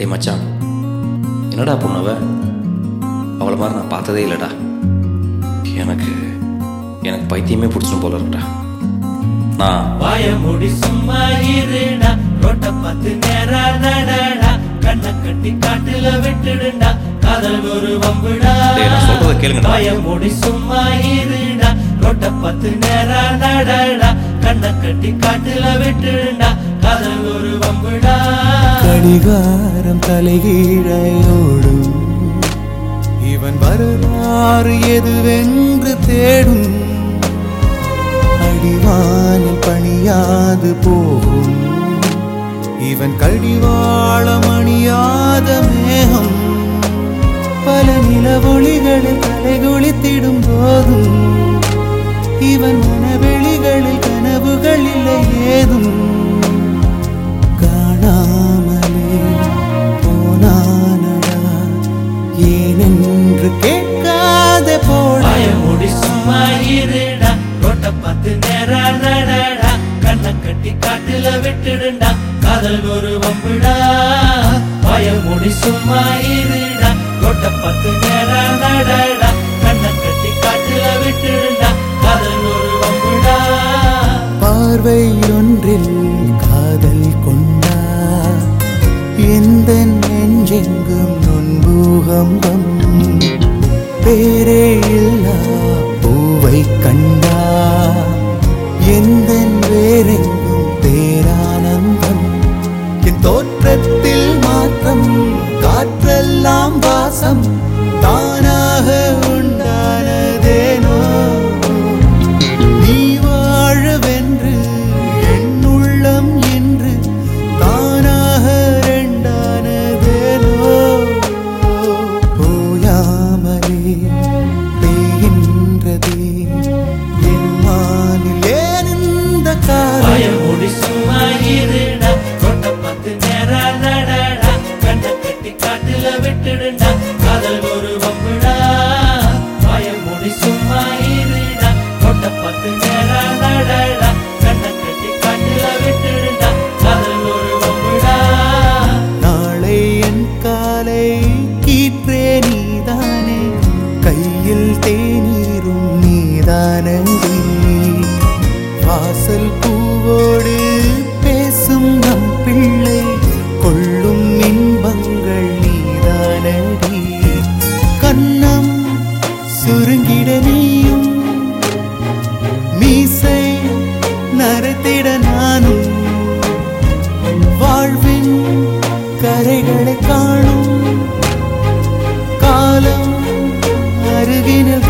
டேய் மச்சான் என்னடா பொண்ணவ அவளை மாதிரி நான் பார்த்ததே இல்லைடா. எனக்கு எனக்கு பைத்தியமே பிடிச்சிடும் போல இருக்குடா. நான் வாய மூடி சும்மா இருடா. ரோட்ட பார்த்து நேரா நடடா. கண்ணை கட்டி காட்டுல விட்டுடுண்டா காதல் ஒரு வம்புடா. நான் சொல்றத கேளுங்கடா. வாய மூடி சும்மா இருடா. ரோட்ட பார்த்து நேரா நடடா. கண்ணை கட்டி காட்டுல வம்புடா கடிகாரம் தலைகீழையோடும் இவன் வரலாறு எதுவென்று தேடும். அடிவானில் பணியாது போகும். இவன் கடிவாளம் அணியாத மேகம். பல நிலவொளிகளில் தலைகுளித்திடும் போதும். ஏனென்று கேட்காத போட வாய மூடி சும்மா இருடா. ரோட்ட பார்த்து நேரா நடடா. கண்ணை கட்டி காட்டுல விட்டுடுண்டா காதல் ஒரு வம்புடா. வாய மூடி சும்மா இருடா. ரோட்ட பார்த்து நேரா நடடா. கண்ணை கட்டி காட்டுல விட்டுடுண்டா காதல் ஒரு வம்புடா. பார்வை ஒன்றில் தோற்றத்தில் மாற்றம் காற்றெல்லாம் வாசம் தானாக உண்டானதேனோ? நீ வாழவென்று என்னுள்ளம் என்று தானாக ரெண்டானதேனோ? போயாமலே பெய்கின்றதே என் மானில் ஏன் இந்த காலம். தேநீரும் நீதானடி. வாசல் பூவோடு பேசும் நம் பிள்ளை கொள்ளும் இன்பங்கள் நீதானடி. கண்ணம் சுருங்கிட நீயும் மீசை நரத்திட நானும். வாழ்வின் கரைகளை காணும் seguir el